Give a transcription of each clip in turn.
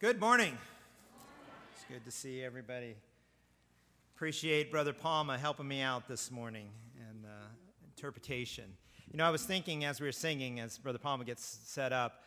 Good morning. It's good to see everybody. Appreciate Brother Palma helping me out this morning and uh, interpretation. You know, I was thinking as we were singing, as Brother Palma gets set up,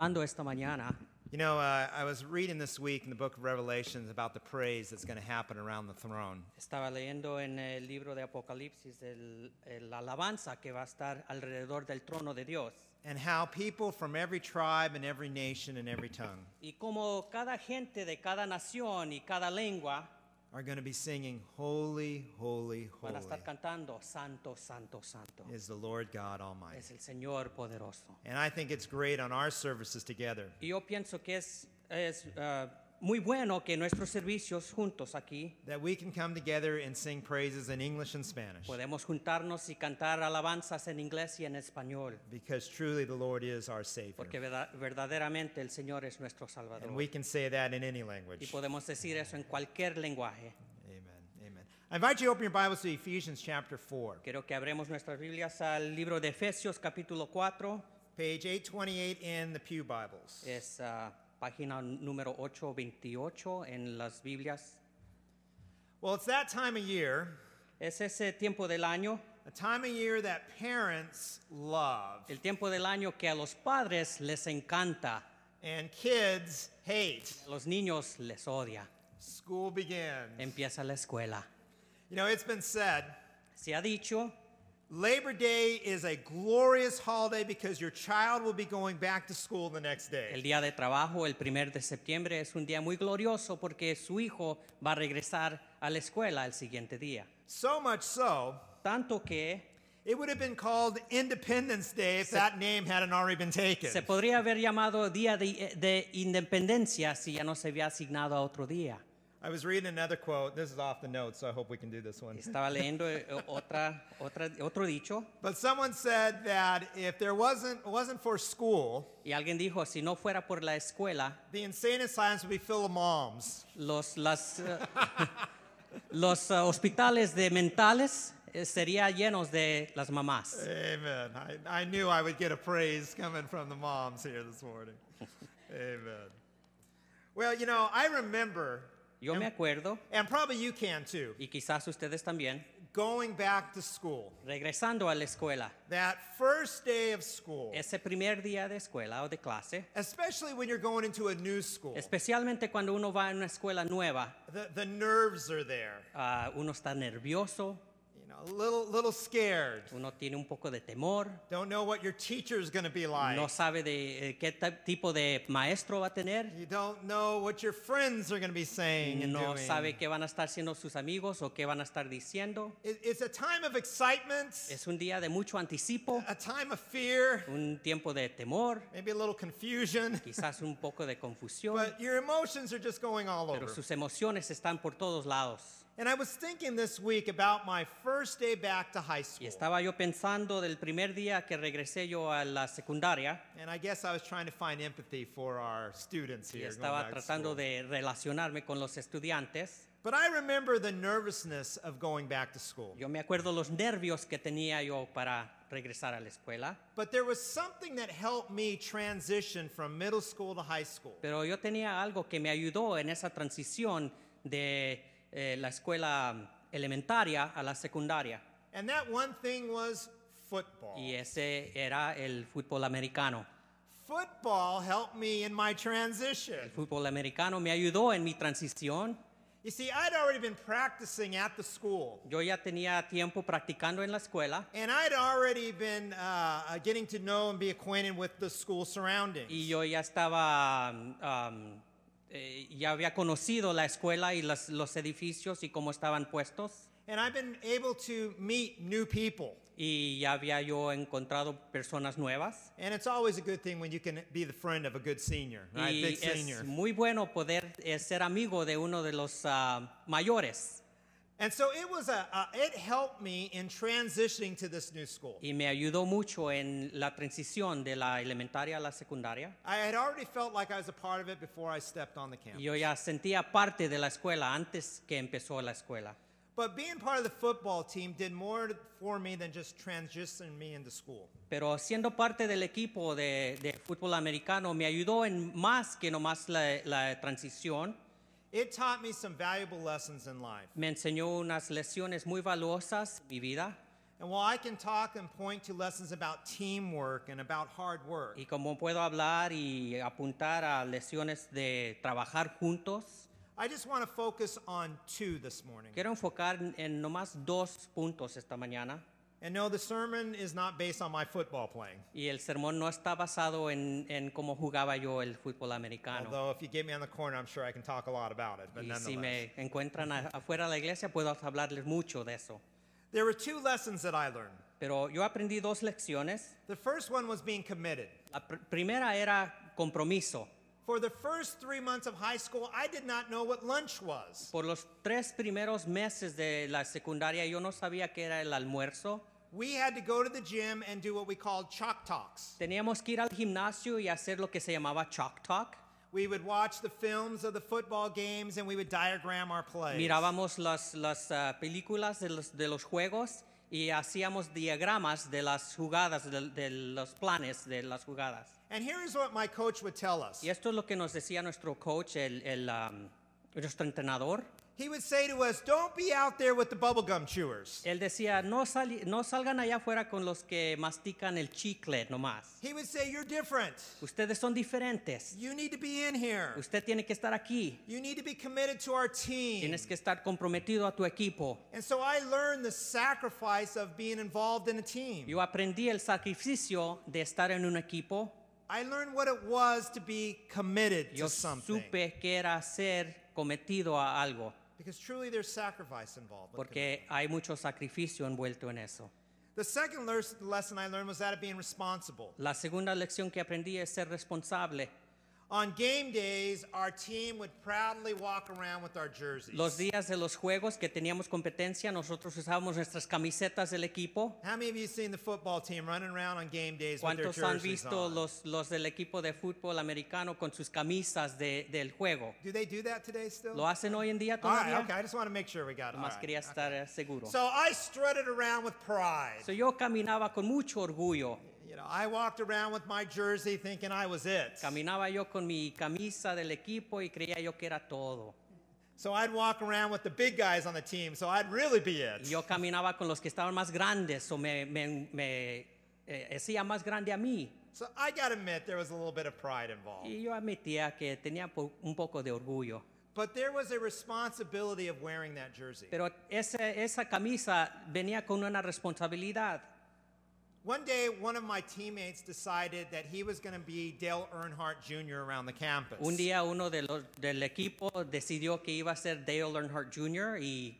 esta mañana you know, uh, I was reading this week in the book of Revelations about the praise that's going to happen around the throne. Estaba leyendo en el libro de Apocalipsis el, el alabanza que va a estar alrededor del trono de Dios. And how people from every tribe and every nation and every tongue Y como cada gente de cada nación y cada lengua are going to be singing, Holy, Holy, van a Holy estar cantando Santo, Santo, Santo. is the Lord God Almighty. Es el Señor poderoso. And I think it's great on our services together Y yo pienso que es, es ah, muy bueno que nuestros servicios juntos aquí that we can come together and sing praises in English and Spanish podemos juntarnos y cantar alabanzas en inglés y en español. because truly the Lord is our Savior. Porque verda- verdaderamente el Señor es nuestro Salvador. And we can say that in any Y language. podemos decir eso en cualquier lenguaje. Amen. Amen. I invite you to open your Bibles to Ephesians chapter 4, Quiero que abremos nuestras Biblias al libro de Efesios capítulo 4. page 828 in the Pew Bibles. Es ah, página número 828 en las Biblias. Well, it's that time of year, Es ese tiempo del año, a time of year that parents love el tiempo del año que a los padres les encanta, and kids hate. a los niños les odia. School begins. Empieza la escuela. You know, it's been said Se ha dicho Labor Day is a glorious holiday because your child will be going back to school the next day. El día de trabajo, el primer de septiembre, es un día muy glorioso porque su hijo va a regresar a la escuela el siguiente día. So much so, Tanto que it would have been called Independence Day if Se- that name hadn't already been taken. se podría haber llamado Día de, de Independencia si ya no se había asignado a otro día. I was reading another quote. This is off the notes, so I hope we can do this one. Estaba leyendo eh, otra, otra, otro dicho But someone said that if there wasn't wasn't for school, y alguien dijo, si no fuera por la escuela, the insane asylums would be full of moms. los, las, eh, los eh, hospitales de mentales serían llenos de las mamás. Amen. I, I knew I would get a praise coming from the moms here this morning. Amen. Well, you know, I remember, Yo me acuerdo, and probably you can too, y quizás ustedes también, going back to school. regresando a la escuela, That first day of school, ese primer día de escuela o de clase, especially when you're going into a new school, especialmente cuando uno va a una escuela nueva, the, the nerves are there. ah, uno está nervioso, know, a little, little scared. uno tiene un poco de temor, Don't know what your teacher's going to be like. no sabe de eh, qué tipo de maestro va a tener, You don't know what your friends are going to be saying and no doing. sabe qué van a estar siendo sus amigos o qué van a estar diciendo. It- It's a time of excitement, Es un día de mucho anticipo, a time of fear, un tiempo de temor, maybe a little confusion, quizás un poco de confusión, but your emotions are just going all pero over. sus emociones están por todos lados. And I was thinking this week about my first day back to high school. Y estaba yo pensando del primer día que regresé yo a la secundaria And I guess I was trying to find empathy for our students y here. going estaba back to tratando school. de relacionarme con los estudiantes. But I remember the nervousness of going back to school. Yo me acuerdo los nervios que tenía yo para regresar a la escuela, But there was something that helped me transition from middle school to high school. pero yo tenía algo que me ayudó en esa transición de eh, la escuela elementaria a la secundaria And that one thing was football. y ese era el fútbol americano. Football helped me in my transition. El fútbol americano me ayudó en mi transición. You see, I'd already been practicing at the school. Yo ya tenía tiempo practicando en la escuela And I'd already been uh, uh, getting to know and be acquainted with the school surroundings. y yo ya estaba, um, eh, ya había conocido la escuela y las- los edificios y cómo estaban puestos. And I've been able to meet new people. Y ya había yo encontrado personas nuevas. And it's always a good thing when you can be the friend of a good senior, right? y Big es senior. muy bueno poder eh, ser amigo de uno de los ah, mayores. And so it was a, a, it helped me in transitioning to this new school. Y me ayudó mucho en la transición de la elementaria a la secundaria. I had already felt like I was a part of it before I stepped on the campus. yo ya sentía parte de la escuela antes que empezó la escuela. But being part of the football team did more for me than just transitioning me into school. Pero siendo parte del equipo de, de fútbol americano me ayudó en más que nomás la, la transición. It taught me some valuable lessons in life. Me enseñó unas lecciones muy valuosas en mi vida. And while I can talk and point to lessons about teamwork and about hard work, Y como puedo hablar y apuntar a lecciones de trabajar juntos, I just want to focus on two this morning. quiero enfocar en- en nomás dos puntos esta mañana. And no, the sermon is not based on my football playing. Y el sermón no está basado en, en cómo jugaba yo el fútbol americano. Although if you get me on the corner, I'm sure I can talk a lot about it. But Y si me encuentran afuera de la iglesia, puedo hablarles mucho de eso. there were two lessons that I learned. Pero yo aprendí dos lecciones. The first one was being committed. La pr- primera era compromiso. For the first three months of high school, I did not know what lunch was. Por los tres primeros meses de la secundaria yo no sabía qué era el almuerzo. We had to go to the gym and do what we called chalk talks. Teníamos que ir al gimnasio y hacer lo que se llamaba chalk talk. We would watch the films of the football games and we would diagram our plays. Mirábamos las, las ah, películas de los, de los juegos y hacíamos diagramas de las jugadas, de, de los planes de las jugadas. And here is what my coach would tell us. Y esto es lo que nos decía nuestro coach, el, el, um, nuestro entrenador. He would say to us, Don't be out there with the bubblegum chewers. Él decía, no, sali- no salgan allá afuera con los que mastican el chicle nomás. He would say, You're different. Ustedes son diferentes. You need to be in here. Usted tiene que estar aquí. You need to be committed to our team. Tienes que estar comprometido a tu equipo. And so I learned the sacrifice of being involved in a team. Yo aprendí el sacrificio de estar en un equipo. I learned what it was to be committed Yo to something. supe que era ser cometido a algo, Because truly there's sacrifice involved. with porque hay mucho sacrificio envuelto en eso. The second lesson I learned was that of being responsible. La segunda lección que aprendí es ser responsable. On game days, our team would proudly walk around with our jerseys. Los días de los juegos que teníamos competencia, nosotros usábamos nuestras camisetas del equipo. How many of you seen the football team running around on game days with their ¿Cuántos han visto on? los, los del equipo de fútbol americano con sus camisas de- del juego? Do they do that today still? ¿Lo hacen hoy en día All right, todavía? okay. I just want to make sure we got it. Right, quería estar seguro. So I strutted around with pride. So, yo caminaba con mucho orgullo. Know, I walked around with my jersey thinking I was it. Caminaba yo con mi camisa del equipo y creía yo que era todo. So I'd walk around with the big guys on the team, so I'd really be it. Y yo caminaba con los que estaban más grandes o me, me, me eh, hacía más grande a mí. So I got to admit there was a little bit of pride involved. Y yo admitía que tenía po- un poco de orgullo. But there was a responsibility of wearing that jersey. Pero ese- esa camisa venía con una responsabilidad. One day, one of my teammates decided that he was going to be Dale Earnhardt Jr. around the campus. Un día uno de los, del equipo decidió que iba a ser Dale Earnhardt Jr. y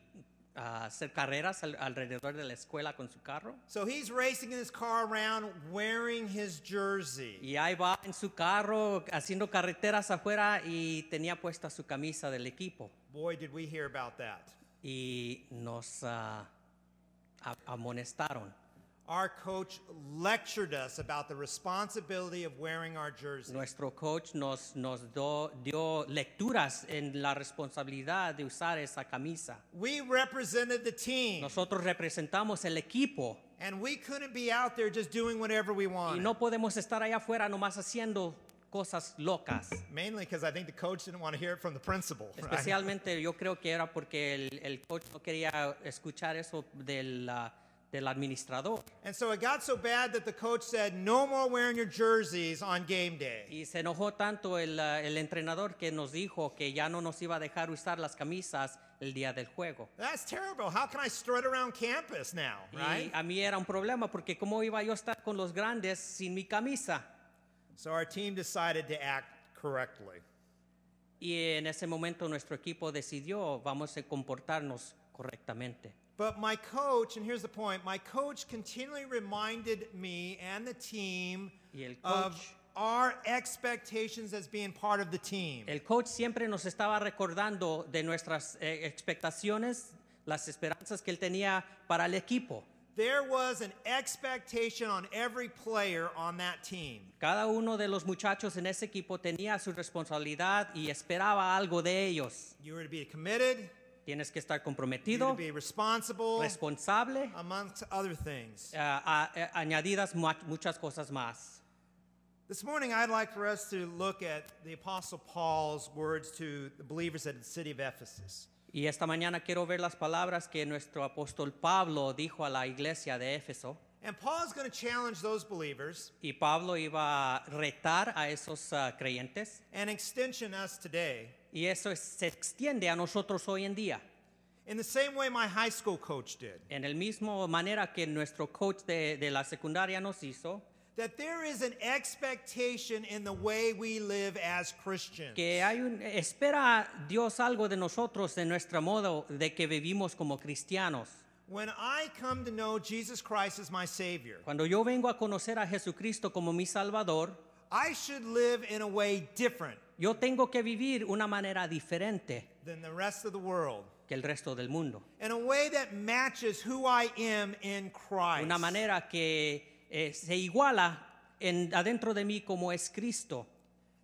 ah, hacer carreras al- alrededor de la escuela con su carro. So he's racing in his car around wearing his jersey. Y ahí va en su carro haciendo carreteras afuera y tenía puesta su camisa del equipo. Boy, did we hear about that. Y nos a- amonestaron. Our coach lectured us about the responsibility of wearing our jersey. Nuestro coach nos, nos do- dio lecturas en la responsabilidad de usar esa camisa. We represented the team, Nosotros representamos el equipo and we couldn't be out there just doing whatever we want. y no podemos estar allá afuera nomás haciendo cosas locas. Mainly because I think the coach didn't want to hear it from the principal. right? Especialmente yo creo que era porque el, el coach no quería escuchar eso del, ah, del administrador. And so it got so bad that the coach said, No more wearing your jerseys on game day. Y se enojó tanto el, ah, el entrenador que nos dijo que ya no nos iba a dejar usar las camisas el día del juego. That's terrible. How can I strut around campus now, right? Y a mí era un problema porque cómo iba yo a estar con los grandes sin mi camisa. So our team decided to act correctly. Y en ese momento nuestro equipo decidió vamos a comportarnos correctamente. But my coach, and here's the point my coach continually reminded me and the team of our expectations as being part of the team. El coach siempre nos estaba recordando de nuestras eh, expectaciones, las esperanzas que él tenía para el equipo. There was an expectation on every player on that team. Cada uno de los muchachos en ese equipo tenía su responsabilidad y esperaba algo de ellos. You were to be committed, Tienes que estar comprometido, be responsible, responsable, amongst other things. ah, eh, añadidas mu- muchas cosas más. This morning, I'd like for us to look at the Apostle Paul's words to the believers at the city of Ephesus. Y esta mañana quiero ver las palabras que nuestro apóstol Pablo dijo a la iglesia de Éfeso. And Paul's going to challenge those believers Y Pablo iba a retar a esos ah, creyentes. and extension us today Y eso es- se extiende a nosotros hoy en día. in the same way my high school coach did. En el mismo manera que nuestro coach de, de la secundaria nos hizo, That there is an expectation in the way we live as Christians. que hay un, espera Dios algo de nosotros en nuestro modo de que vivimos como cristianos. When I come to know Jesus Christ as my Savior, Cuando yo vengo a conocer a Jesucristo como mi Salvador, I should live in a way different yo tengo que vivir una manera diferente than the rest of the world, que el resto del mundo. in a way that matches who I am in Christ. Una manera que eh, se iguala en, adentro de mí como es Cristo.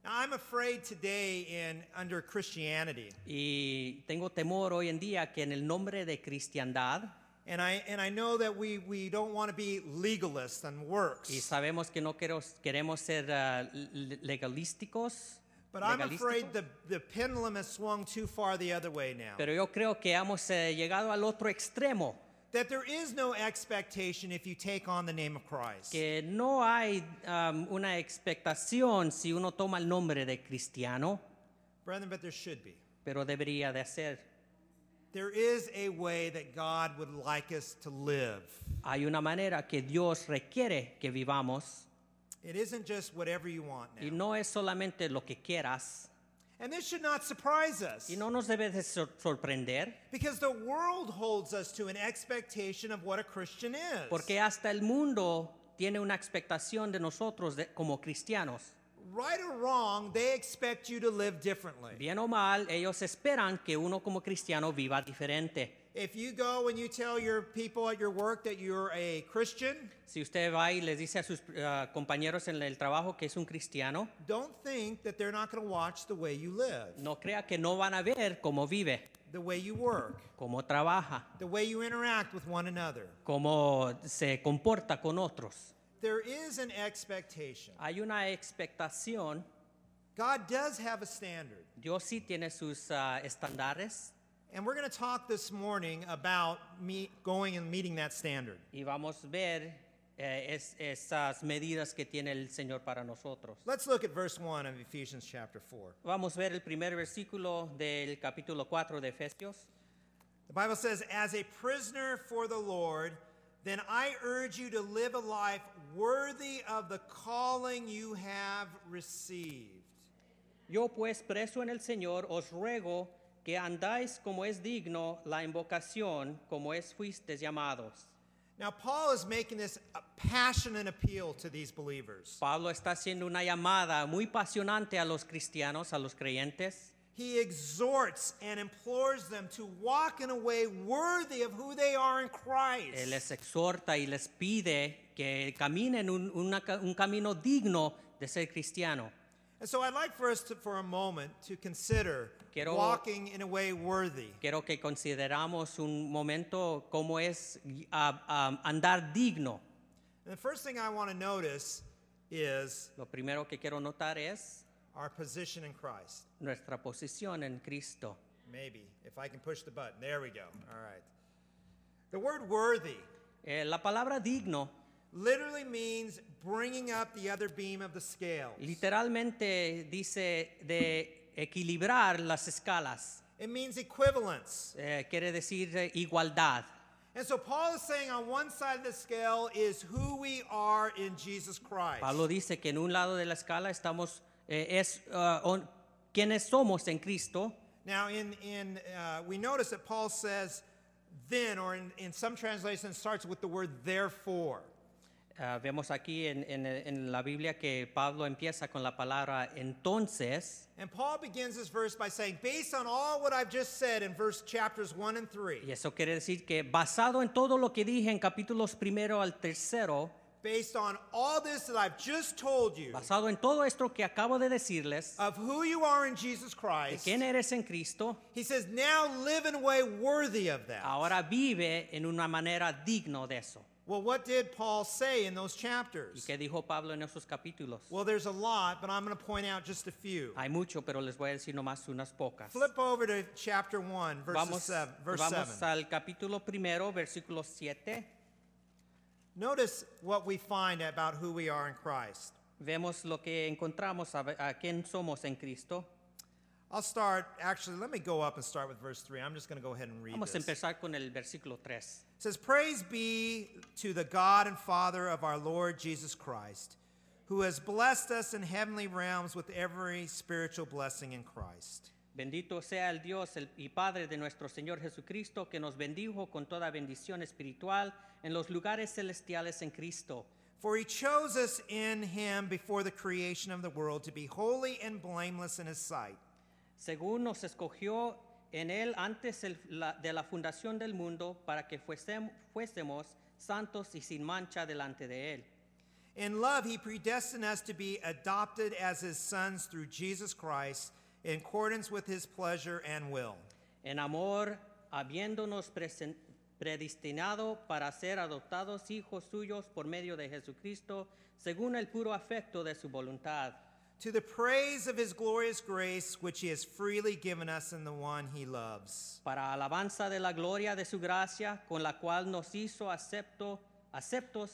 Now, I'm afraid today in under Christianity, Y tengo temor hoy en día que en el nombre de cristiandad, and I and I know that we we don't want to be legalists and works. y sabemos que no queremos, queremos ser le- legalísticos, But I'm afraid the, the pendulum has swung too far the other way now. pero yo creo que hemos eh, llegado al otro extremo, That there is no expectation if you take on the name of Christ. que no hay am, una expectación si uno toma el nombre de cristiano, Brethren, but there should be. pero debería de ser. There is a way that God would like us to live. Hay una manera que Dios requiere que vivamos It isn't just whatever you want now. y no es solamente lo que quieras And this should not surprise us. y no nos debe de sor- sorprender Because the world holds us to an expectation of what a Christian is. porque hasta el mundo tiene una expectación de nosotros de- como cristianos. Right or wrong, they expect you to live differently. Bien o mal, ellos esperan que uno como cristiano viva diferente. If you go and you tell your people at your work that you're a Christian, Si usted va y les dice a sus ah, compañeros en el trabajo que es un cristiano, don't think that they're not going to watch the way you live, no crea que no van a ver cómo vive, the way you work, cómo trabaja, the way you interact with one another. cómo se comporta con otros. There is an expectation. Hay una expectación, God does have a standard. Dios sí tiene sus ah, estándares And we're going to talk this morning about me going and meeting that standard. y vamos a ver eh, es- esas medidas que tiene el Señor para nosotros. Let's look at verse 1 of Ephesians chapter 4. Vamos a ver el primer versículo del capítulo 4 de Efesios. The Bible says, As a prisoner for the Lord, then I urge you to live a life worthy of the calling you have received. Yo pues preso en el Señor os ruego que andáis como es digno la invocación, como es fuisteis llamados. Now, Paul is making this a passionate appeal to these believers. Pablo está haciendo una llamada muy apasionante a los cristianos, a los creyentes. He exhorts and implores them to walk in a way worthy of who they are in Él Christ. les exhorta y les pide que caminen un, una un camino digno de ser cristiano. And so I'd like for us to, for a moment, to consider Quiero- walking in a way worthy. Quiero que consideramos un momento cómo es ah, ah, andar digno. And the first thing I want to notice is Lo primero que quiero notar es our position in Christ. nuestra posición en Cristo. Maybe, if I can push the button. There we go. All right. The word worthy Eh, la palabra digno literally means bringing up the other beam of the scale. literalmente dice de equilibrar las escalas. It means equivalence. Eh, quiere decir eh, igualdad. And so Paul is saying on one side of the scale is who we are in Jesus Christ. Pablo dice que en un lado de la escala estamos, eh, es ah, on- quienes somos en Cristo. Now, in, in uh, we notice that Paul says then, or in, in some translations, starts with the word therefore. Ah, vemos aquí en, en- en la Biblia que Pablo empieza con la palabra entonces. And Paul begins this verse by saying, based on all what I've just said in verse chapters 1 and 3, Y eso quiere decir que basado en todo lo que dije en capítulos primero al tercero, based on all this that I've just told you basado en todo esto que acabo de decirles, of who you are in Jesus de Christ, quién eres en Cristo, he says, now live in a way worthy of that. ahora vive en una manera digno de eso. Well, what did Paul say in those ¿Y chapters? qué dijo Pablo en esos capítulos? Well, there's a lot, but I'm going to point out just a few. Hay mucho, pero les voy a decir nomás unas pocas. Flip over to chapter 1, verses Vamos, seven, verse vamos 7. al capítulo primero, versículo 7. Notice what we find about who we are in Christ. Vemos lo que encontramos a, a quién somos en Cristo. I'll start, actually, let me go up and start with verse 3. I'm just going to go ahead and read Vamos a this. empezar con el versículo 3. It says, Praise be to the God and Father of our Lord Jesus Christ, who has blessed us in heavenly realms with every spiritual blessing in Christ. Bendito sea el Dios y Padre de nuestro Señor Jesucristo, que nos bendijo con toda bendición espiritual en los lugares celestiales en Cristo. For he chose us in him before the creation of the world to be holy and blameless in his sight. Según nos escogió en Él antes el- la- de la fundación del mundo, para que fuésem- fuésemos santos y sin mancha delante de Él. In love, he predestined us to be adopted as his sons through Jesus Christ in accordance with his pleasure and will. En amor, habiéndonos presen- predestinado para ser adoptados hijos suyos por medio de Jesucristo, según el puro afecto de su voluntad, To the praise of his glorious grace, which he has freely given us in the one he loves. para alabanza de la gloria de su gracia, con la cual nos hizo acepto, aceptos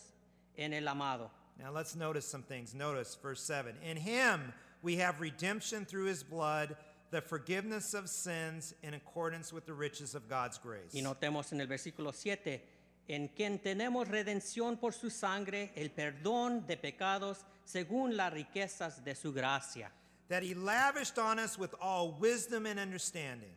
en el amado. Now let's notice some things. Notice verse 7. In him we have redemption through his blood, the forgiveness of sins in accordance with the riches of God's grace. Y notemos en el versículo 7, en quien tenemos redención por su sangre, el perdón de pecados según las riquezas de su gracia, that he lavished on us with all wisdom and understanding.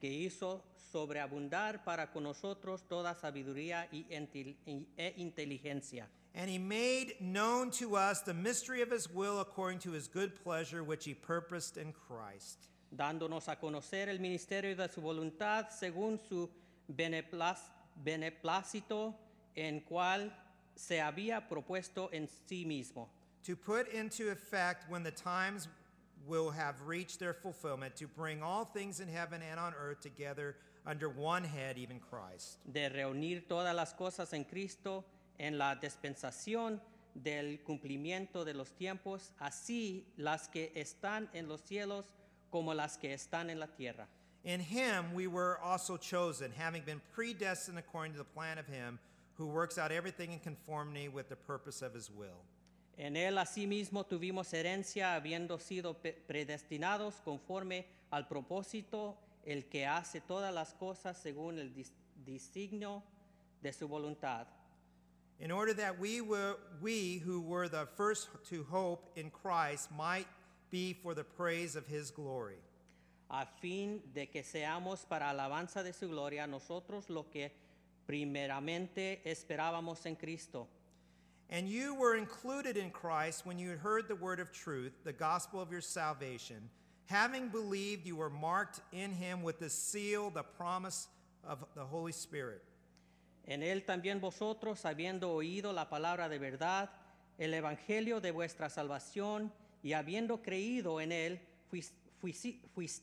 que hizo sobreabundar para con nosotros toda sabiduría y e inteligencia, And he made known to us the mystery of his will according to his good pleasure, which he purposed in Christ. dándonos a conocer el ministerio de su voluntad según su beneplácito, en cual se había propuesto en sí mismo. To put into effect when the times will have reached their fulfillment, to bring all things in heaven and on earth together under one head, even Christ. de reunir todas las cosas en Cristo en la dispensación del cumplimiento de los tiempos, así las que están en los cielos como las que están en la tierra. In him we were also chosen, having been predestined according to the plan of him who works out everything in conformity with the purpose of his will. En él asimismo tuvimos herencia, habiendo sido predestinados conforme al propósito, el que hace todas las cosas según el dis- designio de su voluntad, in order that we, were, we who were the first to hope in Christ might be for the praise of his glory. a fin de que seamos para alabanza de su gloria nosotros lo que primeramente esperábamos en Cristo. And you were included in Christ when you heard the word of truth, the gospel of your salvation. Having believed, you were marked in him with the seal, the promise of the Holy Spirit. En él también vosotros, habiendo oído la palabra de verdad, el evangelio de vuestra salvación, y habiendo creído en él, fuis- fuisi- fuis-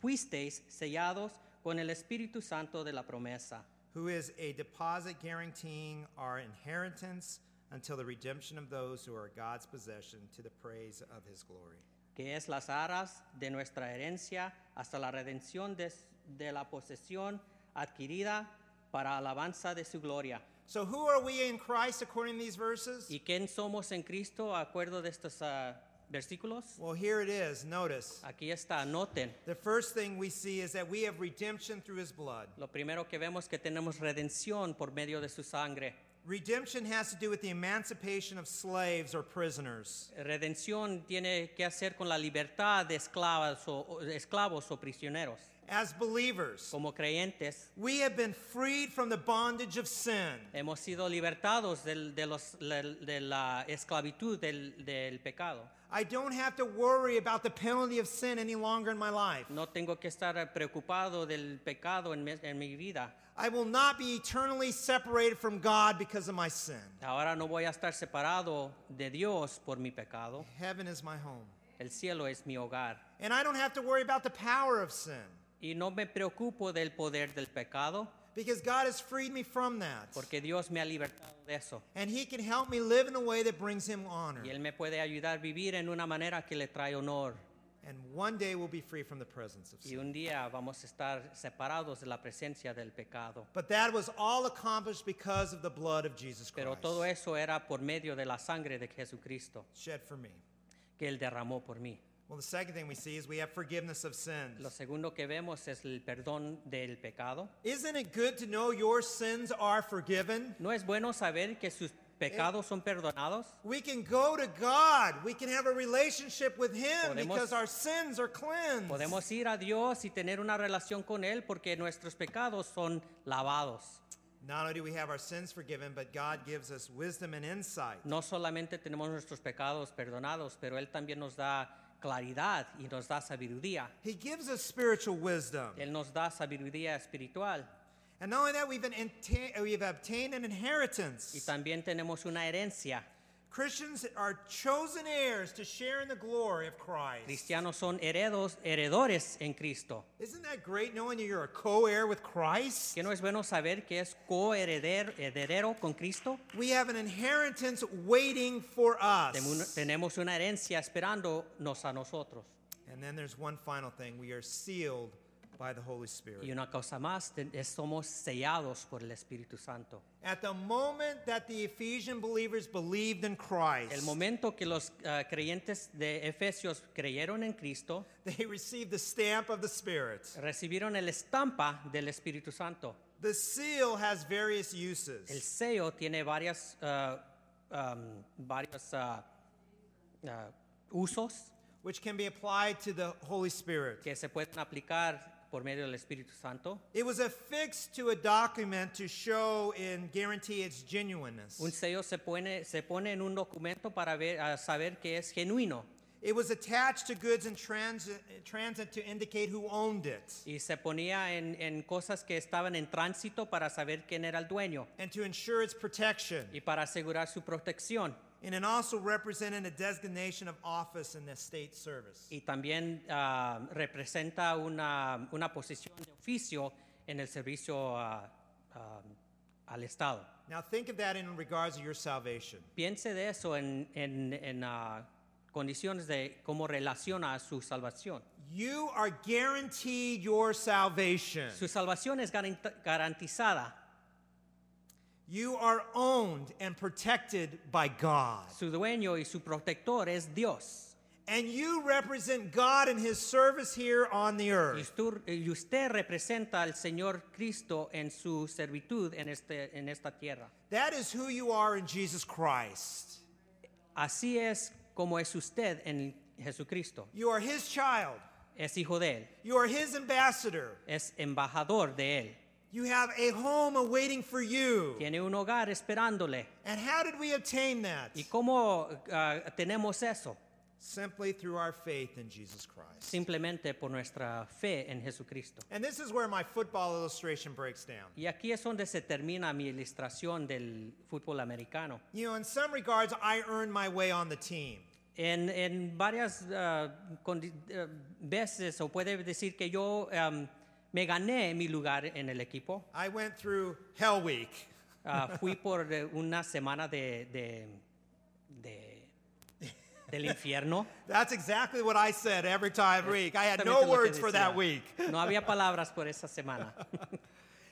fuisteis sellados con el Espíritu Santo de la promesa, who is a deposit guaranteeing our inheritance until the redemption of those who are God's possession to the praise of his glory. que es las aras de nuestra herencia hasta la redención de, de la posesión adquirida para alabanza de su gloria. So, who are we in Christ according to these verses? ¿Y quién somos en Cristo, a acuerdo de estos ah, versículos? Well, here it is. Notice. Aquí está, anoten. The first thing we see is that we have redemption through his blood. Lo primero que vemos que tenemos redención por medio de su sangre. Redemption has to do with the emancipation of slaves or prisoners. Redención tiene que hacer con la libertad de esclavos o, esclavos o prisioneros. As believers, como creyentes, we have been freed from the bondage of sin. hemos sido libertados del- de, los- de la esclavitud del, del pecado. I don't have to worry about the penalty of sin any longer in my life. No tengo que estar preocupado del pecado en mi, en mi vida. I will not be eternally separated from God because of my sin. Ahora no voy a estar separado de Dios por mi pecado. Heaven is my home. El cielo es mi hogar. And I don't have to worry about the power of sin Y no me preocupo del poder del pecado because God has freed me from that. porque Dios me ha libertado de eso. And He can help me live in a way that brings Him honor. Y Él me puede ayudar a vivir en una manera que le trae honor. And one day we'll be free from the presence of Y sin. un día vamos a estar separados de la presencia del pecado. But that was all accomplished because of the blood of Jesus Pero Christ todo eso era por medio de la sangre de Jesucristo shed for me. que Él derramó por mí. Well, the second thing we see is we have forgiveness of sins. Lo segundo que vemos es el perdón del pecado. Isn't it good to know your sins are forgiven? ¿No es bueno saber que sus pecados son perdonados? We can go to God. We can have a relationship with Him Podemos- because our sins are cleansed. Podemos ir a Dios y tener una relación con Él porque nuestros pecados son lavados. Not only do we have our sins forgiven, but God gives us wisdom and insight. No solamente tenemos nuestros pecados perdonados, pero Él también nos da claridad y nos da sabiduría. He gives us spiritual wisdom. Él nos da sabiduría espiritual And not only that, we've, enta- we've obtained an y inheritance. también tenemos una herencia. Christians are chosen heirs to share in the glory of Christ. Cristianos son heredos, heredores en Cristo. Isn't that great knowing that you're a co heir with Christ? ¿Que no es bueno saber que es coheredero heredero con Cristo? We have an inheritance waiting for us. Tenemos una herencia esperándonos a nosotros. And then there's one final thing we are sealed by the Holy Y Spirit. una cosa más, te- somos sellados por el Espíritu Santo. At the moment that the Ephesian believers believed in Christ, El momento que los ah, creyentes de Efesios creyeron en Cristo, they received the stamp of the Spirit. recibieron el estampa del Espíritu Santo. The seal has various El uses. sello tiene varias, ah, am, varios ah, ah, usos which can be applied to the Holy Spirit. que se pueden aplicar por medio del Espíritu Santo. It was affixed to a document to show and guarantee its genuineness. Un sello se pone, se pone en un documento para ver, ah, saber que es genuino It was attached to goods in transit, transit to indicate who owned it y se ponía en, en cosas que estaban en tránsito para saber quién era el dueño and to ensure its protection. y para asegurar su protección. And it also represented a designation of office in the state service. y también ah, representa una, una posición de oficio en el servicio ah, ah, al Estado. Now think of that in regards to your salvation. Piense de eso en, en- en, ah, condiciones de cómo relaciona a su salvación. You are guaranteed your salvation. Su salvación es garant- garantizada. You are owned and protected by God. Su dueño y su protector es Dios. And you represent God in his service here on the earth. y usted representa al Señor Cristo en su servitud en, este, en esta tierra. That is who you are in Jesus Christ. Así es como es usted en Jesucristo. You are his child. Es hijo de Él. You are his ambassador. es embajador de él. You have a home awaiting for you. Tiene un hogar esperándole. And how did we obtain that? ¿Y cómo ah, tenemos eso? Simply through our faith in Jesus Christ. Simplemente por nuestra fe en Jesucristo. And this is where my football illustration breaks down. Y aquí es donde se termina mi ilustración del fútbol americano. You know, in some regards, I earned my way on the team. En, en varias condi- ah, veces, o puede decir que yo am, me gané mi lugar en el equipo. I went through Hell Week. Ah, fui por eh, una semana de, de- de- del infierno. That's exactly what I said every time week. I had no words for that week. No había palabras por esa semana.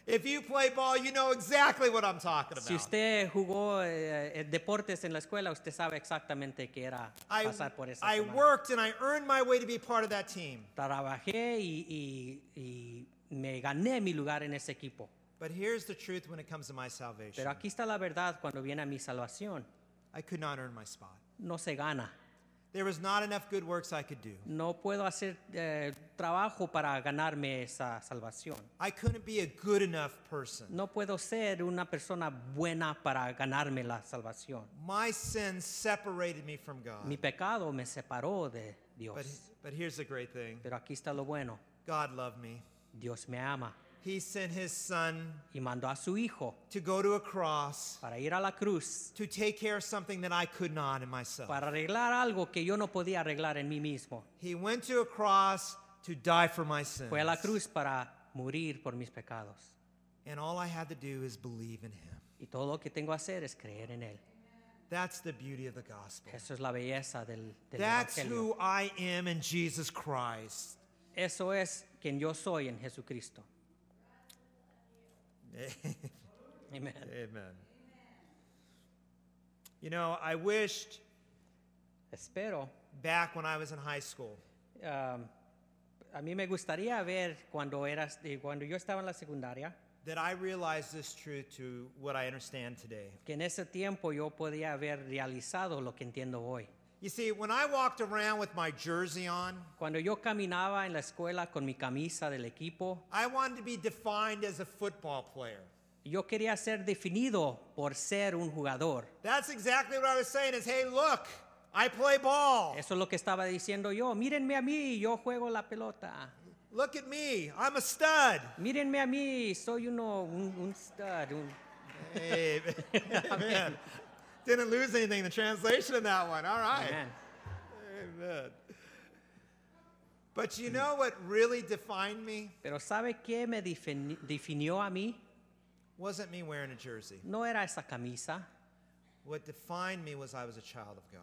If you play ball, you know exactly what I'm talking Si about. usted jugó eh, eh, deportes en la escuela, usted sabe exactamente qué era I, pasar por esa I semana. worked and I earned my way to be part of that team. Trabajé y, y- y me gané mi lugar en ese equipo. But here's the truth when it comes to my salvation Pero aquí está la verdad cuando viene a mi salvación. I could not earn my spot. No se gana. There was not enough good works I could do. No puedo hacer eh, trabajo para ganarme esa salvación. I couldn't be a good enough person. No puedo ser una persona buena para ganarme la salvación. My sin separated me from God. Mi pecado me separó de But, Dios. but here's the great thing Pero aquí está lo bueno. God loved me. Dios me ama He sent his son y mandó a su hijo to go to a cross para ir a la cruz to take care of something that I could not in myself. para arreglar algo que yo no podía arreglar en mí mismo. He went to a cross to die for my sins. Fue a la cruz para morir por mis pecados. And all I had to do is believe in him. Y todo lo que tengo que hacer es creer en Él. That's the beauty of the gospel. Eso es la belleza del, del That's Evangelio. who I am in Jesus Christ. Eso es quien yo soy en Jesucristo. Amén. Amen. You know, I wished Espero. back when I was in high school um, a mí me gustaría ver cuando, eras, eh, cuando yo estaba en la secundaria, that I realized this truth to what I understand today. que en ese tiempo yo podía haber realizado lo que entiendo hoy. You see, when I walked around with my jersey on, Cuando yo caminaba en la escuela con mi camisa del equipo, I wanted to be defined as a football player. yo quería ser definido por ser un jugador. That's exactly what I was saying is, hey, look, I play ball. Eso es lo que estaba diciendo yo. Mírenme a mí, yo juego la pelota. Look at me. I'm a stud. Mírenme a mí, soy uno, un, un stud. un- Hey, man. Didn't lose anything in the translation of that one. All right. Amén. Amen. But you know what really defined me? Pero ¿sabe qué me defini- definió a mí? Wasn't me wearing a jersey. No era esa camisa. What defined me was I was a child of God.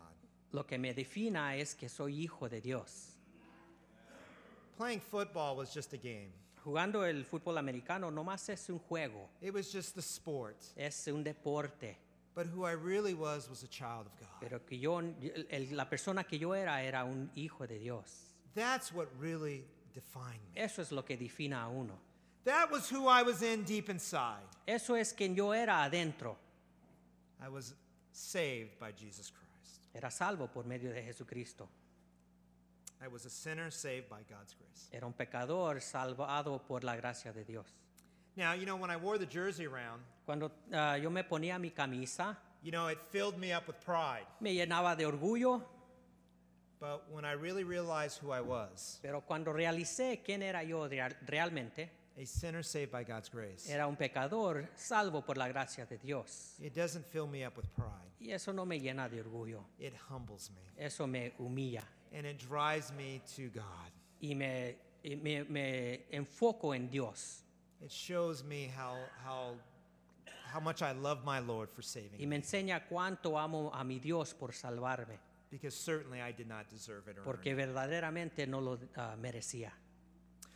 Lo que me defina es que soy hijo de Dios. Playing football was just a game, Jugando el fútbol americano no más es un juego, it was just the sport. es un deporte. But who I really was was a child of God. Pero que yo, el- la persona que yo era era un hijo de Dios. That's what really defined me. Eso es lo que defina a uno. That was who I was in deep inside. Eso es quien yo era adentro. I was saved by Jesus Christ. Era salvo por medio de Jesucristo. I was a sinner saved by God's grace. Era un pecador salvado por la gracia de Dios. Now, you know, when I wore the jersey around, Cuando ah, yo me ponía mi camisa, you know, it filled me up with pride. me llenaba de orgullo, But when I really realized who I was, pero cuando realicé quién era yo real- realmente, a sinner saved by God's grace, era un pecador salvo por la gracia de Dios. it doesn't fill me up with pride. Y eso no me llena de orgullo, It humbles me eso me humilla and it drives me to God. y me, y me, me enfoco en Dios It shows me how, how, how much I love my Lord for saving y me. me enseña cuánto amo a mi Dios por salvarme, Because certainly I did not deserve it or earn porque it. verdaderamente no lo ah, merecía.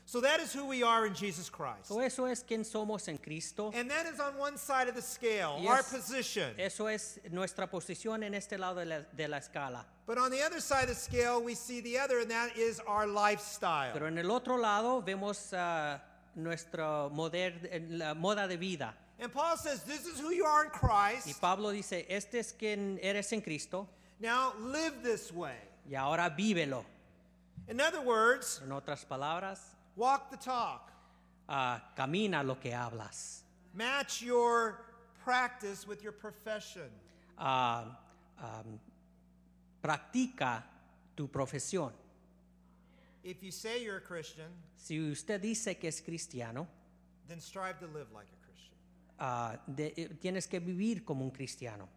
So that is who we are in Jesus Christ. So eso es quien somos en Cristo. And that is on one side of the scale, Y our es- position. Eso es nuestra posición en este lado de la, de la escala. But on the other side of the scale, we see the other, and that is our lifestyle. Pero en el otro lado vemos ah, nuestra moder- la moda de vida. And Paul says, This is who you are in Y Christ. Pablo dice, este es quien eres en Cristo Now live this way. y ahora vívelo. In other words, En otras palabras, walk the talk. ah, camina lo que hablas. Match your practice with your profession. Ah, am, practica tu profesión. If you say you're a Christian, Si usted dice que es cristiano, then strive to live like a Christian. ah, de- eh, tienes que vivir como un cristiano.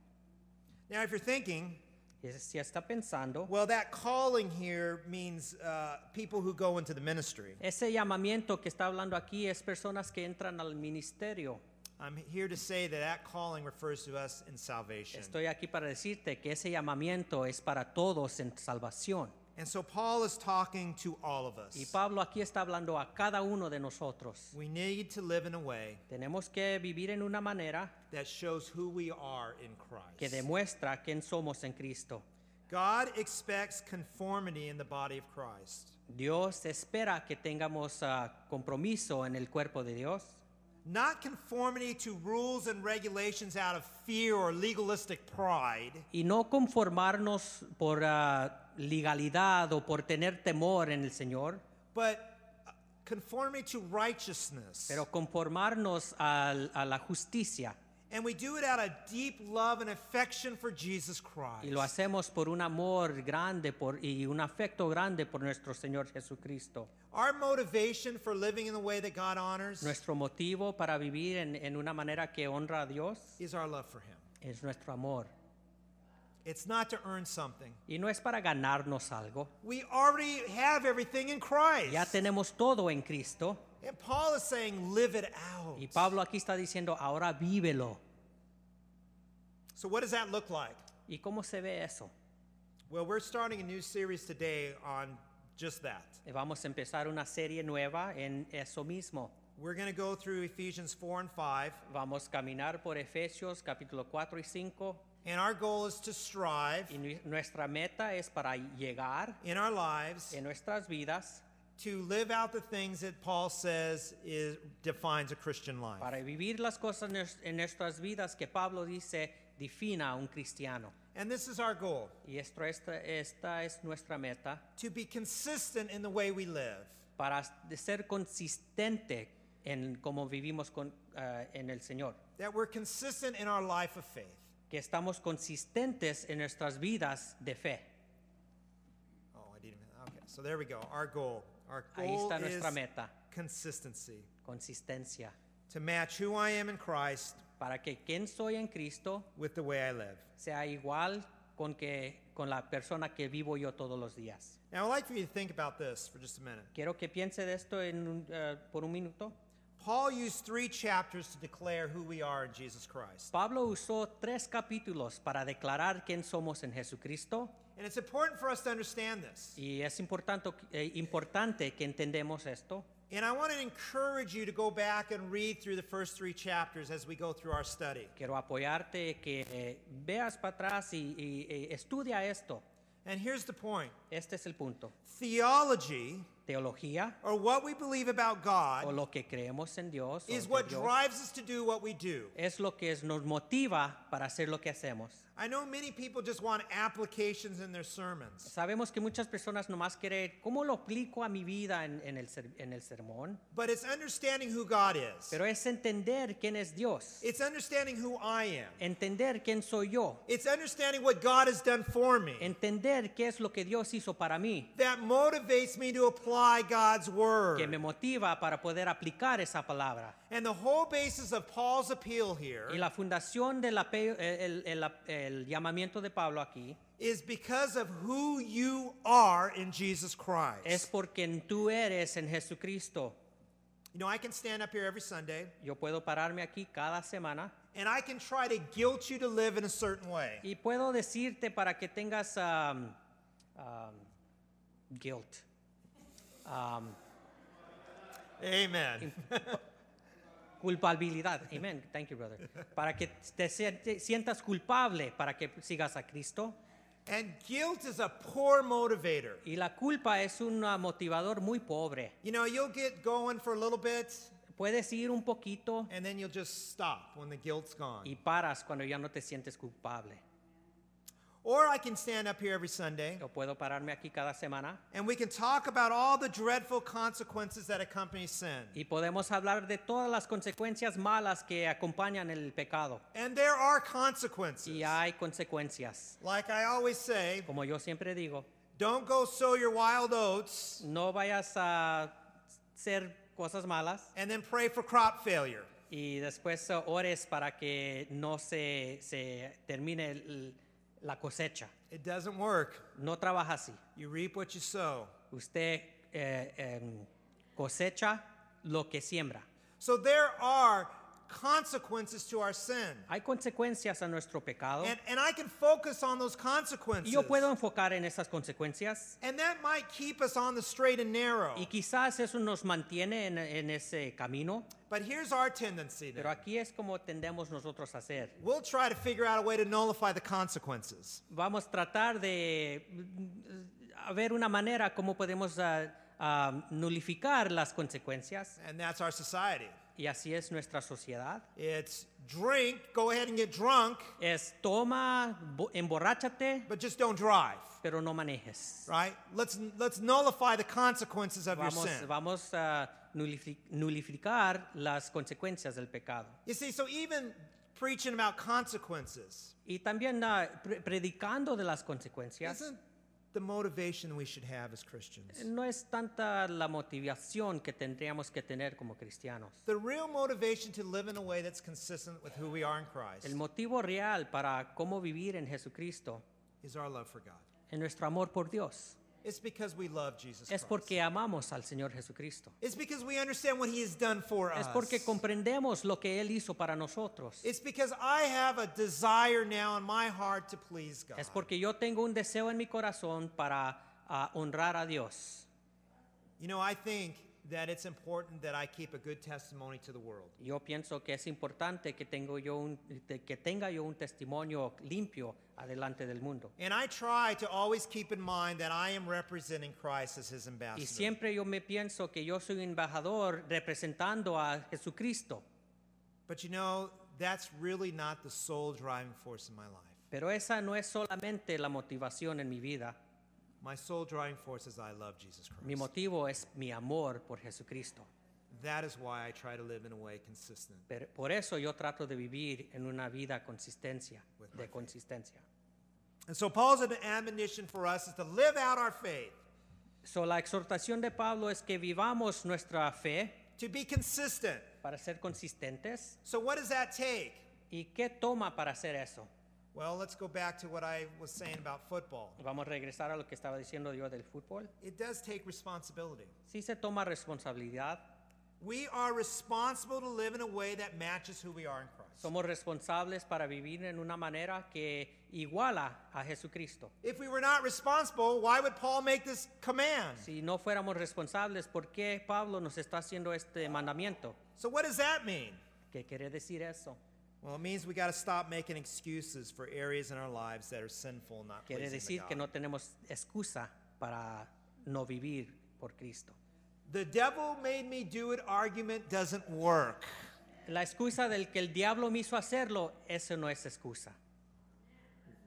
Now, if you're thinking, Y Si está pensando, well, that calling here means uh, people who go into the ministry. ese llamamiento que está hablando aquí es personas que entran al ministerio. I'm here to say that that calling refers to us in salvation. Estoy aquí para decirte que ese llamamiento es para todos en salvación. And so Paul is talking to all of us. Y Pablo aquí está hablando a cada uno de nosotros. We need to live in a way Tenemos que vivir en una manera that shows who we are in que Christ. demuestra quién somos en Cristo. God expects conformity in the body of Christ, Dios espera que tengamos ah, compromiso en el cuerpo de Dios, not conformity to rules and regulations out of fear or legalistic pride, y no conformarnos por ah, legalidad o por tener temor en el Señor, but uh, conformity to righteousness. pero conformarnos al- a la justicia. And we do it out of deep love and affection for Jesus Christ. Y lo hacemos por un amor grande por, y un afecto grande por nuestro Señor Jesucristo. Our motivation for living in the way that God honors Nuestro motivo para vivir en, en una manera que honra a Dios is our love for Him. es nuestro amor. It's not to earn something. Y no es para ganarnos algo. We already have everything in Christ. Ya tenemos todo en Cristo. And Paul is saying, live it out. Y Pablo aquí está diciendo, ahora vívelo. So, what does that look like? ¿Y cómo se ve eso? Well, we're starting a new series today on just that. Eh, Vamos a empezar una serie nueva en eso mismo. We're going to go through Ephesians 4 and 5, Vamos a caminar por Efesios capítulo 4 y 5 and our goal is to strive y nuestra meta es para llegar in our lives en nuestras vidas to live out the things that Paul says is, defines a Christian life. para vivir las cosas en nuestras vidas que Pablo dice defina un cristiano. And this is our goal Y esto, esta, esta es nuestra meta to be consistent in the way we live. para ser consistente en cómo vivimos con, ah, en el Señor. That we're consistent in our life of faith. Que estamos consistentes en nuestras vidas de fe. Oh, I didn't. Okay, so there we go. Our goal. Our Ahí goal está is nuestra meta, consistency consistencia. to match who I am in Christ Para que quien soy en Cristo with the way I live. sea igual con, que, con la persona que vivo yo todos los días. Now, I'd like for you to think about this for just a minute. Quiero que piense de esto en un, eh, por un minuto. Paul used three chapters to declare who we are in Jesus Christ. Pablo usó tres capítulos para declarar quién somos en Jesucristo And it's important for us to understand this. y es importante, eh, importante que entendemos esto. And I want to encourage you to go back and read through the first three chapters as we go through our study. Quiero apoyarte que eh, veas para atrás y, y- y estudia esto. And here's the point Este es el punto. theology, Teología or what we believe about o God, lo que creemos en Dios is what Dios, drives us to do what we do. es lo que nos motiva para hacer lo que hacemos. I know many people just want applications in their sermons. Sabemos que muchas personas nomás quieren, ¿cómo lo aplico a mi vida en, en el, ser- en el sermón? But it's understanding who God is. Pero es entender quién es Dios, It's understanding who I am. entender quién soy yo, It's understanding what God has done for me. entender qué es lo que Dios hizo para mí, That motivates me to apply God's que word. me motiva para poder aplicar esa palabra. And the whole basis of Paul's appeal here Y la fundación del ape- el, el- el- el llamamiento de Pablo aquí is because of who you are in Jesus es Christ. por quien tú eres en Jesucristo. You know, I can stand up here every Sunday Yo puedo pararme aquí cada semana and I can try to guilt you to live in a certain way. y puedo decirte para que tengas um, um, guilt. Um, Amen. culpabilidad. Amen. Thank you, brother. Para que te sien- te sientas culpable para que sigas a Cristo. And guilt is a poor motivator. Y la culpa es un motivador muy pobre. You know, you'll get going for a little bit Puedes ir un poquito and then you'll just stop when the guilt's gone. y paras cuando ya no te sientes culpable. Or I can stand up here every Sunday Yo puedo pararme aquí cada semana and we can talk about all the dreadful consequences that accompany sin. y podemos hablar de todas las consecuencias malas que acompañan el pecado. And there are consequences. Y hay consecuencias. Like I always say, Como yo siempre digo, don't go sow your wild oats no vayas a hacer cosas malas and then pray for crop failure. y después ores para que no se, se termine el- la cosecha. It doesn't work. No trabaja así. You reap what you sow. Usted eh, em, cosecha lo que siembra. So there are consequences to our sin. Hay consecuencias a nuestro pecado And, and I can focus on those y consequences. yo puedo enfocar en esas consecuencias And that might keep us on the straight and narrow. y quizás eso nos mantiene en, en ese camino, But here's our tendency pero then. aquí es como tendemos nosotros a hacer. We'll try to figure out a way to nullify the consequences. Vamos a tratar de mm, a ver una manera cómo podemos ah, ah, nulificar las consecuencias And that's our society. Y así es nuestra sociedad. It's drink, go ahead and get drunk, Es toma, bo- emborráchate, but just don't drive. pero no manejes. Right? Let's let's nullify the consequences of your Vamos, sin. vamos a nulifi- nulificar las consecuencias del pecado. You see, so even preaching about consequences Y también ah, pre- predicando de las consecuencias, isn't the motivation we should have as Christians. no es tanta la motivación que tendríamos que tener como cristianos. The real motivation to live in a way that's consistent with who we are in Christ El motivo real para cómo vivir en Jesucristo is our love for God. es nuestro amor por Dios. It's because we love Jesus Es porque amamos al Señor Jesucristo. It's because we understand what he has done for. Es porque comprendemos lo que Él hizo para nosotros. It's because I have a desire now in my heart to please God. Es porque yo tengo un deseo en mi corazón para ah, honrar a Dios. You know, I think that it's important that I keep a good testimony to the world. Yo pienso que es importante que, tengo yo un, de- que tenga yo un testimonio limpio adelante del mundo. And I try to always keep in mind that I am representing Christ as his Y ambassador. siempre yo me pienso que yo soy un embajador representando a Jesucristo. But you know, that's really not the sole driving force in my life. Pero esa no es solamente la motivación en mi vida. My sole driving force is I love Jesus Christ. Mi motivo es mi amor por Jesucristo. That is why I try to live in a way consistent. Pero por eso yo trato de vivir en una vida consistencia, With my de consistencia. And so Paul's admonition for us is to live out our faith, So, la exhortación de Pablo es que vivamos nuestra fe to be consistent. para ser consistentes. So what does that take? ¿Y qué toma para hacer eso? Well, let's go back to what I was saying about football. Vamos a regresar a lo que estaba diciendo yo del fútbol. It does take responsibility. Sí se toma responsabilidad. We are responsible to live in a way that matches who we are in Christ. Somos responsables para vivir en una manera que iguala a Jesucristo. If we were not responsible, why would Paul make this command? Si no fuéramos responsables, ¿por qué Pablo nos está haciendo este mandamiento? So what does that mean? ¿Qué quiere decir eso? Well, it means we got to stop making excuses for areas in our lives that are sinful, not Quiere pleasing decir to que God. no tenemos excusa para no vivir por Cristo. The devil made me do it argument doesn't work. La excusa del que el diablo me hizo hacerlo, eso no es excusa.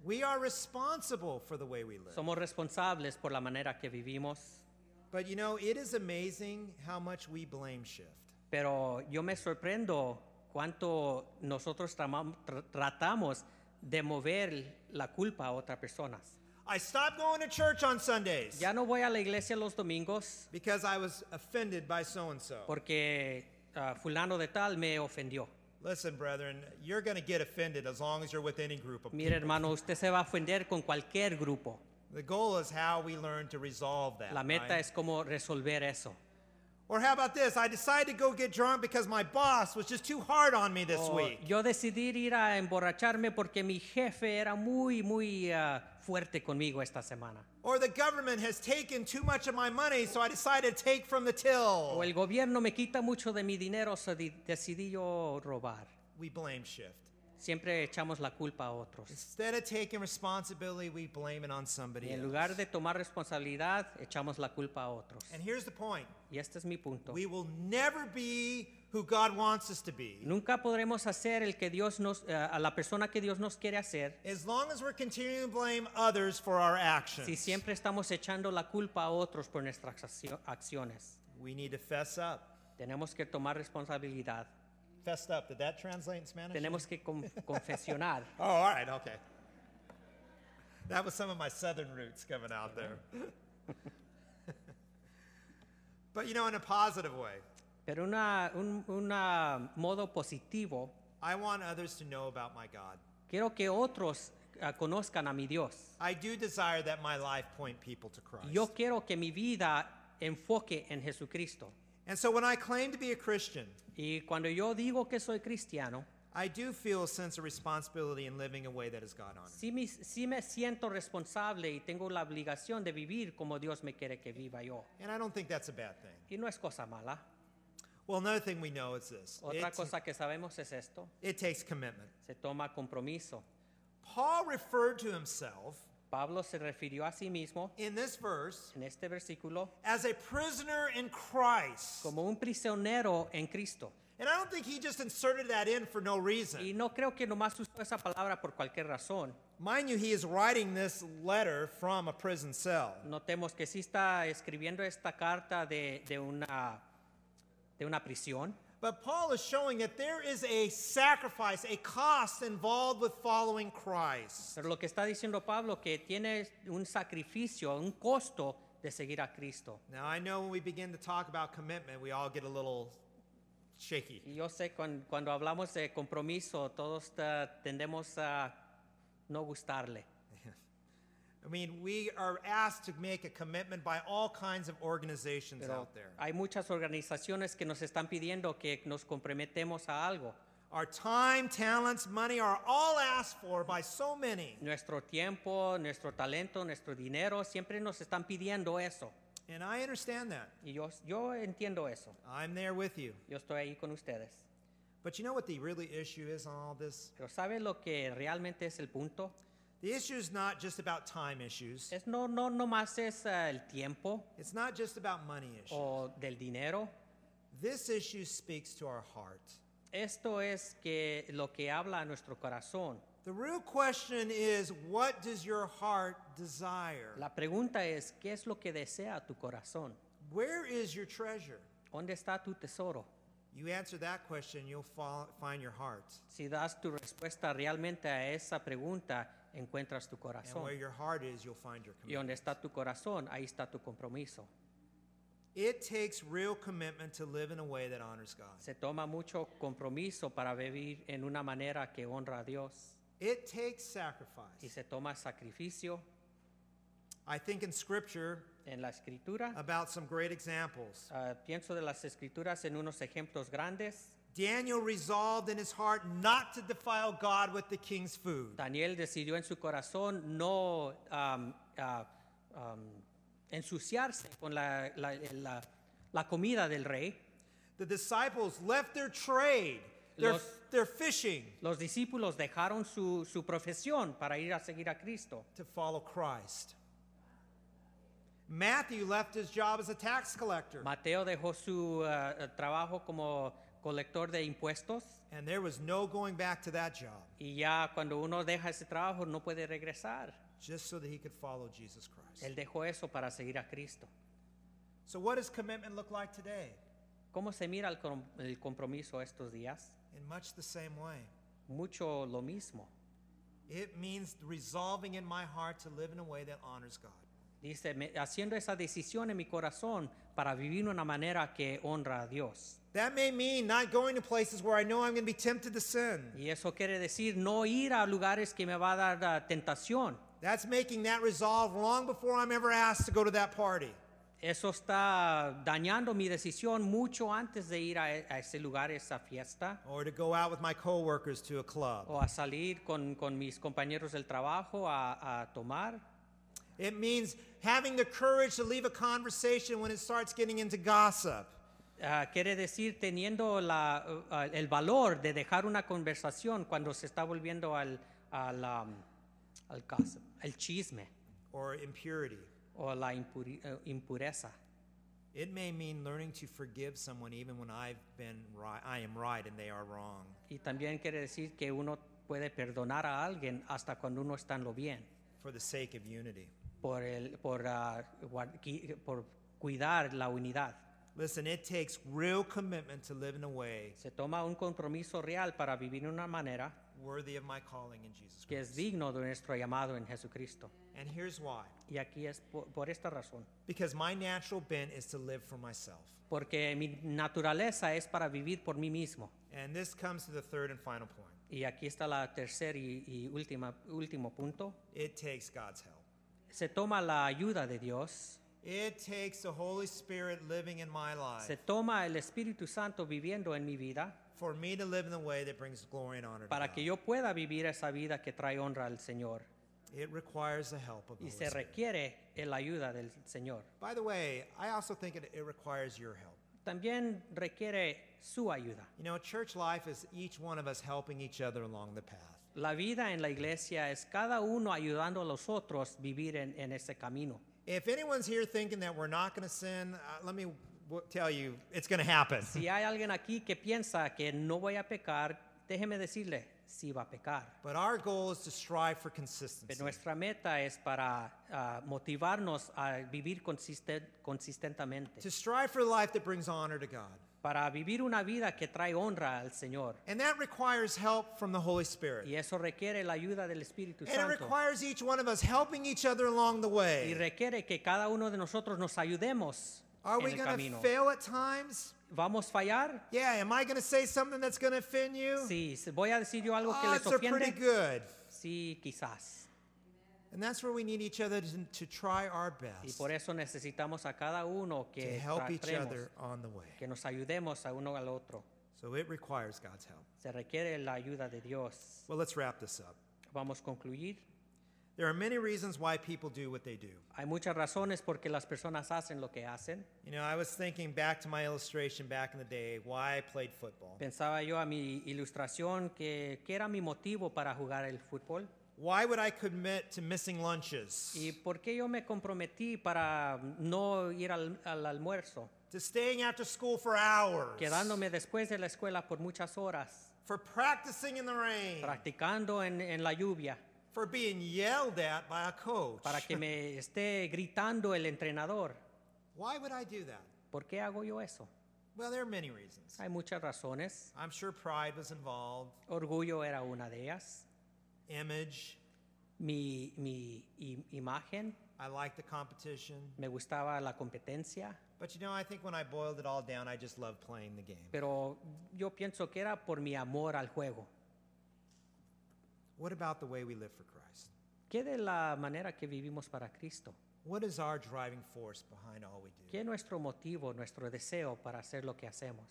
We are responsible for the way we live. Somos responsables por la manera que vivimos, But you know, it is amazing how much we blame shift. pero yo me sorprendo cuánto nosotros tratamos de mover la culpa a otras personas. I stopped going to church on Sundays Ya no voy a la iglesia los domingos because I was offended by so and so. porque ah, fulano de tal me ofendió. Listen, brethren, you're going to get offended as long as you're with any group of Mire hermano, usted se va a ofender con cualquier grupo. The goal is how we learn to resolve that. La meta right? es cómo resolver eso. Or how about this? I decided to go get drunk because my boss was just too hard on me this O week. yo decidí ir a emborracharme porque mi jefe era muy, muy ah, fuerte conmigo esta semana. Or the government has taken too much of my money, so I decided to take from the till. O el gobierno me quita mucho de mi dinero, so decidí yo robar. We blame shift. Siempre echamos la culpa a otros. Instead of taking responsibility, we blame it on somebody Y en else. lugar de tomar responsabilidad, echamos la culpa a otros. And here's the point Y este es mi punto. we will never be who God wants us to be Nunca podremos hacer el que Dios nos, eh, a la persona que Dios nos quiere hacer as long as we're continuing to blame others for our actions. si siempre estamos echando la culpa a otros por nuestras accio- acciones. We need to fess up. Tenemos que tomar responsabilidad. Fessed up. Did that translate in Spanish? Tenemos que con- confesionar. Oh, all right, okay. That was some of my southern roots coming out there. but you know, in a positive way, Pero una, un una modo positivo, I want others to know about my God. quiero que otros ah, conozcan a mi Dios. I do desire that my life point people to Christ. Yo quiero que mi vida enfoque en Jesucristo. And so when I claim to be a Christian, Y cuando yo digo que soy cristiano, I do feel a sense of responsibility in living a way that is God honoring. sí me, sí me siento responsable y tengo la obligación de vivir como Dios me quiere que viva yo. And I don't think that's a bad thing. Y no es cosa mala. Well, another thing we know is this Otra it, cosa que sabemos es esto. it takes commitment. Se toma compromiso. Paul referred to himself Pablo se refirió a sí mismo in this verse en este versículo as a prisoner in Christ. como un prisionero en Cristo. And I don't think he just inserted that in for no reason. Y no creo que nomás usó esa palabra por cualquier razón. Mind you, he is writing this letter from a prison cell. Notemos que sí está escribiendo esta carta de, de una, de una prisión. But Paul is showing that there is a sacrifice, a cost involved with following Christ. Pero lo que está diciendo Pablo que tiene un sacrificio, un costo de seguir a Cristo. Now, I know when we begin to talk about commitment, we all get a little shaky. Y yo sé cuan- cuando, hablamos de compromiso, todos tendemos a no gustarle. I mean, we are asked to make a commitment by all kinds of organizations Pero out there. hay muchas organizaciones que nos están pidiendo que nos comprometemos a algo. Our time, talents, money are all asked for by so many. Nuestro tiempo, nuestro talento, nuestro dinero, siempre nos están pidiendo eso. And I understand that. Y yo, yo entiendo eso. I'm there with you. Yo estoy ahí con ustedes. But you know what the really issue is on all this? Pero ¿sabe lo que realmente es el punto? The issue is not just about time issues. Es no, no, no más es eh, el tiempo It's not just about money issues. o del dinero. This issue speaks to our heart. Esto es que lo que habla a nuestro corazón. The real question is what does your heart desire? La pregunta es, ¿qué es lo que desea tu corazón? Where is your treasure? ¿Dónde está tu tesoro? You answer that question, you'll find your heart. Si das tu respuesta realmente a esa pregunta, encuentras tu And corazón. where your heart is, you'll find your Y donde commitment. está tu corazón, ahí está tu compromiso. It takes real commitment to live in a way that honors God. Se toma mucho compromiso para vivir en una manera que honra a Dios. It takes Y sacrifice. se toma sacrificio I think in Scripture en la escritura. about some great examples. Ah, pienso de las escrituras en unos ejemplos grandes. Daniel resolved in his heart not to defile God with the king's food. Daniel decidió en su corazón no am, ah, am, ensuciarse con la, la- la- la comida del rey. The disciples left their trade, their, Los- their fishing, Los discípulos dejaron su, su profesión para ir a seguir a Cristo. to follow Christ. Matthew left his job as a tax collector, Mateo dejó su ah, trabajo como colector de impuestos and there was no going back to that job y ya cuando uno deja ese trabajo no puede regresar. just so that he could follow Jesus Christ. Él dejó eso para seguir a Cristo. So, what does commitment look like today? ¿Cómo se mira el, com- el compromiso estos días? In much the same way. Mucho lo mismo. It means resolving in my heart to live in a way that honors God. Dice, "Me- haciendo esa decisión en mi corazón para vivir de una manera que honra a Dios. That may mean not going to places where I know I'm going to be tempted to sin. Y eso quiere decir no ir a lugares que me va a dar la tentación. That's making that resolve long before I'm ever asked to go to that party. Eso está dañando mi decisión mucho antes de ir a, a ese lugar, esa fiesta, or to go out with my coworkers to a club. o a salir con, con mis compañeros del trabajo a, a tomar. It means having the courage to leave a conversation when it starts getting into gossip. Ah, quiere decir teniendo la, ah, el valor de dejar una conversación cuando se está volviendo al, al, um, al gossip, al chisme or impurity. o la impuri- eh, impureza. It may mean learning to forgive someone even when I've been right, I am right and they are wrong. Y también quiere decir que uno puede perdonar a alguien hasta cuando uno está en lo bien, for the sake of unity. por, el, por, por cuidar la unidad. Listen, it takes real commitment to live in a way Se toma un compromiso real para vivir de una manera worthy of my calling in Jesus que es Christ. digno de nuestro llamado en Jesucristo. And here's why. Y aquí es por, por esta razón. Because my natural bent is to live for myself. Porque mi naturaleza es para vivir por mí mismo. And this comes to the third and final point. Y aquí está la tercer y, y última, último punto. It takes God's help. Se toma la ayuda de Dios. It takes the Holy Spirit living in my Se life toma el Espíritu Santo viviendo en mi vida for me to live in a way that brings glory and honor to para God. que yo pueda vivir esa vida que trae honra al Señor. It requires the help of the Y Holy se Spirit. requiere la ayuda del Señor. By the way, I also think it, it requires your help. También requiere su ayuda. You know, church life is each one of us helping each other along the path. La vida en la iglesia es cada uno ayudando a los otros vivir en, en ese camino. If anyone's here thinking that we're not going to sin, uh, let me will tell you it's going to happen. Si hay alguien aquí que piensa que no voy a pecar, déjeme decirle, sí va a pecar. But our goal is to strive for Pero consistency. nuestra meta es para ah, motivarnos a vivir consisten- consistentemente, To strive for a life that brings honor to God. Para vivir una vida que trae honra al Señor. And that requires help from the Holy Spirit. Y eso requiere la ayuda del Espíritu And it requires each one of us helping each other along the Y way. requiere que cada uno de nosotros nos ayudemos Are en we el going to camino. fail at times? ¿Vamos a fallar? Yeah, am I going to say something that's going to offend you? Sí, si voy a decir yo algo que oh, les Odds are pretty ofende. good. Sí, quizás. And that's where we need each other to, to try our best Y por eso necesitamos a cada uno to que help each tratemos, other on the way. que nos ayudemos a uno al otro. So it requires God's help. Se requiere la ayuda de Dios. Well, let's wrap this up. Vamos a concluir. There are many reasons why people do what they do. Hay muchas razones por qué las personas hacen lo que hacen. You know, I was thinking back to my illustration back in the day why I played football. Pensaba yo a mi ilustración que, que era mi motivo para jugar el fútbol Why would I commit to missing lunches? y por qué yo me comprometí para no ir al, al almuerzo, To staying after school for hours? quedándome después de la escuela por muchas horas, For practicing in the rain? practicando en, en la lluvia, For being yelled at by a coach? para que me esté gritando el entrenador. Why would I do that? ¿Por qué hago yo eso? Well, there are many reasons. Hay muchas razones. I'm sure pride was involved, Orgullo era una de ellas. Image. Mi, mi i- imagen, I liked the competition. me gustaba la competencia, But you know, I think when I boiled it all down, I just loved playing the game. pero yo pienso que era por mi amor al juego. What about the way we live for Christ? ¿Qué de la manera que vivimos para Cristo? What is our driving force behind all we do? ¿Qué es nuestro motivo, nuestro deseo para hacer lo que hacemos?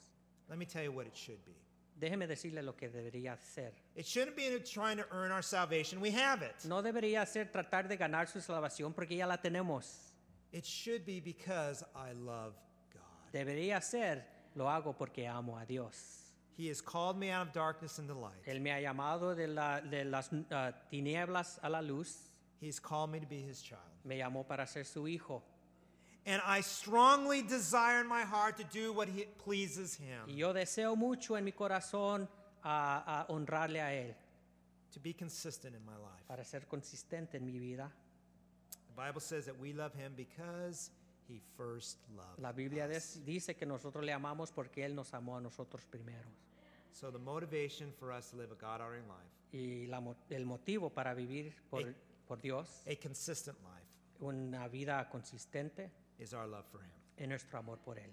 Let me tell you what it should be. Déjeme decirle lo que debería ser. It shouldn't be trying to earn our salvation. We have it. No debería ser tratar de ganar su salvación porque ya la tenemos. It should be because I love God. Debería ser, lo hago porque amo a Dios. He has called me out of darkness into light. Él me ha llamado de, la- de las ah, tinieblas a la luz, He's called me to be his child. me llamó para ser su hijo. And I strongly desire in my heart to do what he, pleases Y him, yo deseo mucho en mi corazón a, a honrarle a Él, to be consistent in my life. para ser consistente en mi vida. The Bible says that we love him because he first loved La Biblia us. dice que nosotros le amamos porque Él nos amó a nosotros primero. So the motivation for us to live a God-honoring life, Y la el motivo para vivir por, Eh. por Dios, a consistent life, una vida consistente, is our love for him. es nuestro amor por Él.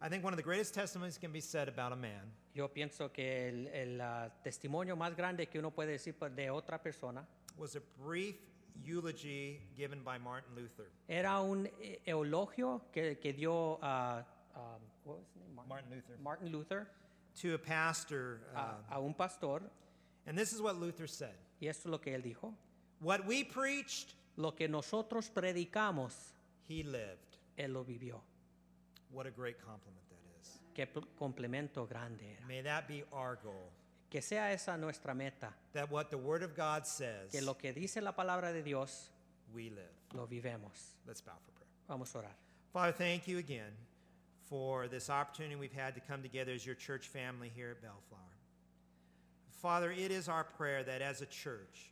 I think one of the greatest testimonies can be said about a man Yo pienso que el, el, ah, testimonio más grande que uno puede decir por- de otra persona was a brief eulogy given by Martin Luther. era un eulogio que, que dio a what was his name? Martin, Martin Luther. Martin Luther To a pastor. a, uh, a un pastor, and this is what Luther said y esto es lo que él dijo. What we preached, Lo que nosotros predicamos, he lived. Él lo vivió. What a great compliment that is. Qué pl- complemento grande era. May that be our goal. Que sea esa nuestra meta, That what the Word of God says, que lo que dice la palabra de Dios, we live. lo vivemos. Let's bow for prayer. Vamos a orar. Father, thank you again for this opportunity we've had to come together as your church family here at Bellflower. Father, it is our prayer that as a church,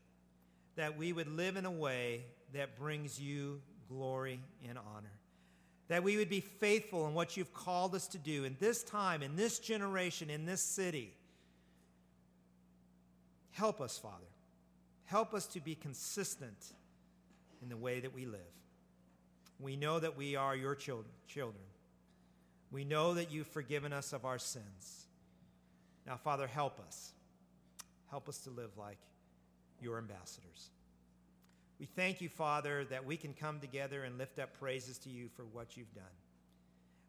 that we would live in a way that brings you glory and honor. That we would be faithful in what you've called us to do in this time, in this generation, in this city. Help us, Father. Help us to be consistent in the way that we live. We know that we are your children. children. We know that you've forgiven us of our sins. Now, Father, help us. Help us to live like your ambassadors. We thank you, Father, that we can come together and lift up praises to you for what you've done.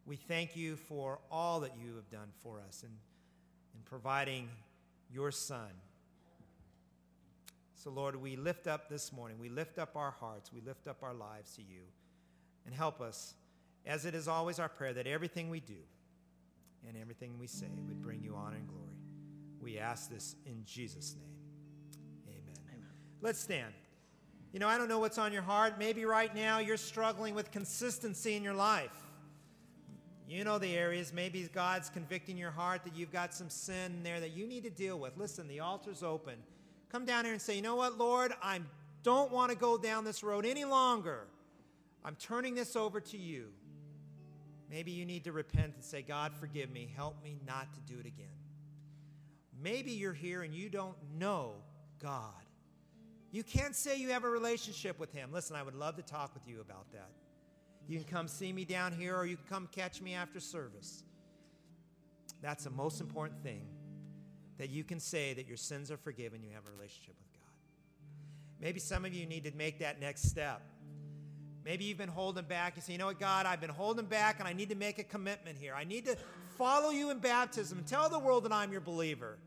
We thank you for all that you have done for us in, in providing your Son. So, Lord, we lift up this morning, we lift up our hearts, we lift up our lives to you. And help us, as it is always our prayer, that everything we do and everything we say would bring you honor and glory. We ask this in Jesus' name. Amen. Amen. Let's stand. You know, I don't know what's on your heart. Maybe right now you're struggling with consistency in your life. You know the areas. Maybe God's convicting your heart that you've got some sin there that you need to deal with. Listen, the altar's open. Come down here and say, you know what, Lord, I don't want to go down this road any longer. I'm turning this over to you. Maybe you need to repent and say, God, forgive me. Help me not to do it again. Maybe you're here and you don't know God. You can't say you have a relationship with Him. Listen, I would love to talk with you about that. You can come see me down here or you can come catch me after service. That's the most important thing that you can say that your sins are forgiven, you have a relationship with God. Maybe some of you need to make that next step. Maybe you've been holding back. You say, you know what, God, I've been holding back and I need to make a commitment here. I need to follow you in baptism and tell the world that I'm your believer.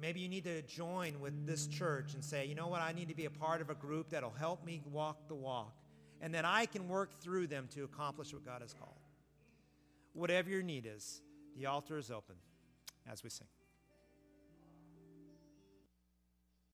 Maybe you need to join with this church and say, you know what, I need to be a part of a group that'll help me walk the walk and then I can work through them to accomplish what God has called. Whatever your need is, the altar is open as we sing.